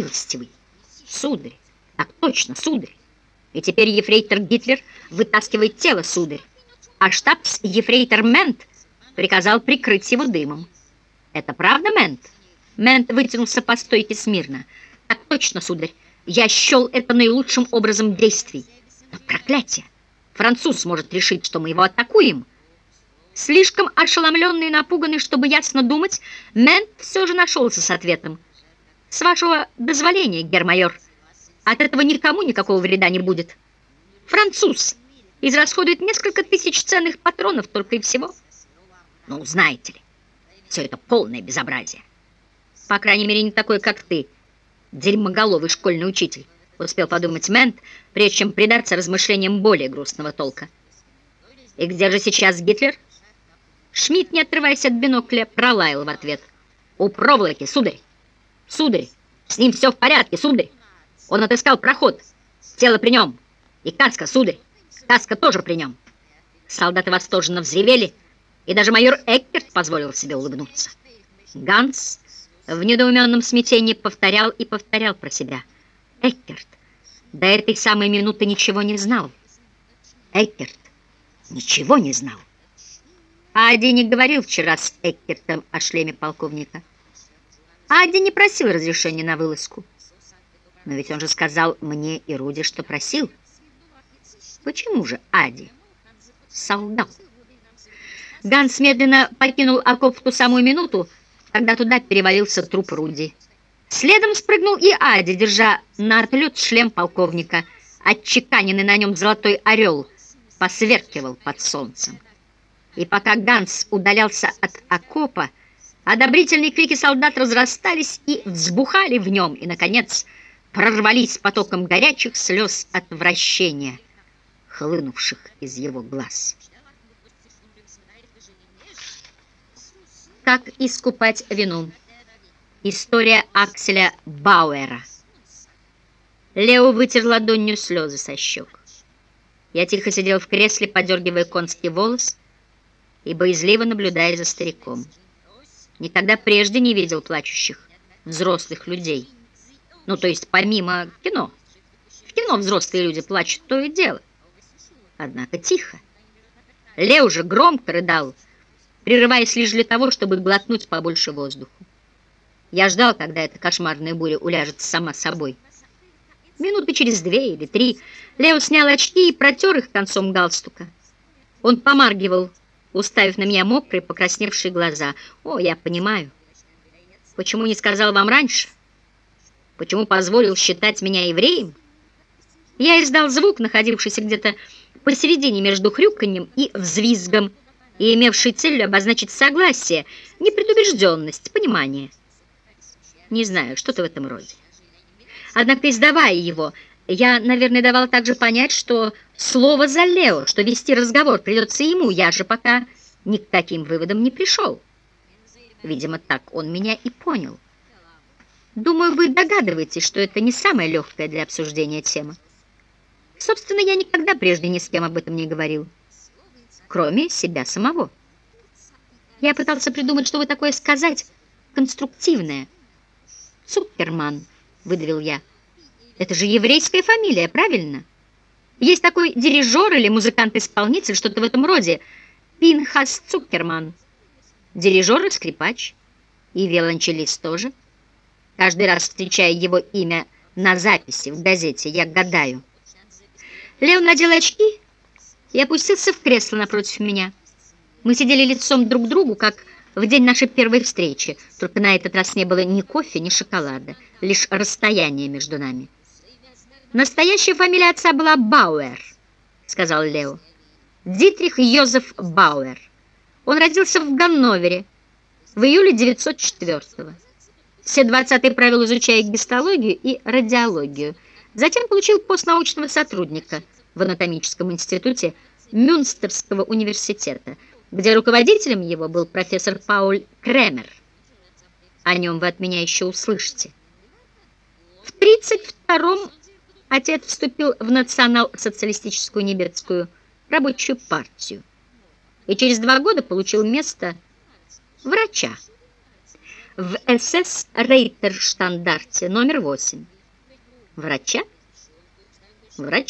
милостивый. Сударь, так точно, сударь. И теперь ефрейтор Гитлер вытаскивает тело, сударь, а штабс-ефрейтор Мент приказал прикрыть его дымом. Это правда, Мент? Мент вытянулся по стойке смирно. Так точно, сударь, я счел это наилучшим образом действий. Но проклятие! Француз может решить, что мы его атакуем. Слишком ошеломленный и напуганный, чтобы ясно думать, Мент все же нашелся с ответом. С вашего дозволения, гермайор, от этого никому никакого вреда не будет. Француз израсходует несколько тысяч ценных патронов только и всего. Ну, знаете ли, все это полное безобразие. По крайней мере, не такой, как ты, дерьмоголовый школьный учитель, успел подумать Мент, прежде чем предаться размышлениям более грустного толка. И где же сейчас Гитлер? Шмидт, не отрываясь от бинокля, пролаял в ответ. У проволоки, сударь! Сударь! С ним все в порядке, сударь! Он отыскал проход. Тело при нем. И каска, сударь. Каска тоже при нем. Солдаты восторженно взревели, и даже майор Эккерт позволил себе улыбнуться. Ганс в недоуменном смятении повторял и повторял про себя. Эккерт до этой самой минуты ничего не знал. Эккерт ничего не знал. Ади не говорил вчера с Эккертом о шлеме полковника. Ади не просил разрешения на вылазку. Но ведь он же сказал мне и Руди, что просил. Почему же Ади солдат? Ганс медленно покинул окоп в ту самую минуту, когда туда перевалился труп Руди. Следом спрыгнул и Ади, держа на отлет шлем полковника. Отчеканенный на нем золотой орел посверкивал под солнцем. И пока Ганс удалялся от окопа, одобрительные крики солдат разрастались и взбухали в нем, и, наконец, прорвались потоком горячих слез отвращения, хлынувших из его глаз. Как искупать вину? История Акселя Бауэра. Лео вытер ладонью слезы со щек. Я тихо сидел в кресле, подергивая конский волос и боязливо наблюдая за стариком. Никогда прежде не видел плачущих взрослых людей. Ну, то есть помимо кино. В кино взрослые люди плачут, то и дело. Однако тихо. Лео же громко рыдал, прерываясь лишь для того, чтобы глотнуть побольше воздуха. Я ждал, когда эта кошмарная буря уляжется сама собой. Минуты через две или три Лео снял очки и протер их концом галстука. Он помаргивал, уставив на меня мокрые, покрасневшие глаза. «О, я понимаю. Почему не сказал вам раньше?» Почему позволил считать меня евреем? Я издал звук, находившийся где-то посередине между хрюканьем и взвизгом, и имевший целью обозначить согласие, непредубежденность, понимание. Не знаю, что-то в этом роде. Однако, издавая его, я, наверное, давал также понять, что слово за Лео, что вести разговор придется ему, я же пока ни к таким выводам не пришел. Видимо, так он меня и понял. Думаю, вы догадываетесь, что это не самая легкая для обсуждения тема. Собственно, я никогда прежде ни с кем об этом не говорил, кроме себя самого. Я пытался придумать, что вы такое сказать, конструктивное. Цукерман, выдавил я. Это же еврейская фамилия, правильно? Есть такой дирижер или музыкант-исполнитель, что-то в этом роде. Пинхас Цукерман. Дирижер и скрипач. И виолончелист тоже. Каждый раз встречая его имя на записи в газете, я гадаю. Леон надел очки и опустился в кресло напротив меня. Мы сидели лицом друг к другу, как в день нашей первой встречи, только на этот раз не было ни кофе, ни шоколада, лишь расстояние между нами. «Настоящая фамилия отца была Бауэр», — сказал Лео. «Дитрих Йозеф Бауэр. Он родился в Ганновере в июле 904 -го. Все 20 правил изучая гистологию и радиологию. Затем получил пост научного сотрудника в анатомическом институте Мюнстерского университета, где руководителем его был профессор Пауль Кремер. О нем вы от меня еще услышите. В 1932-м отец вступил в национал-социалистическую немецкую рабочую партию и через два года получил место врача в СС Рейтерштандарте номер 8. Врача? Врача.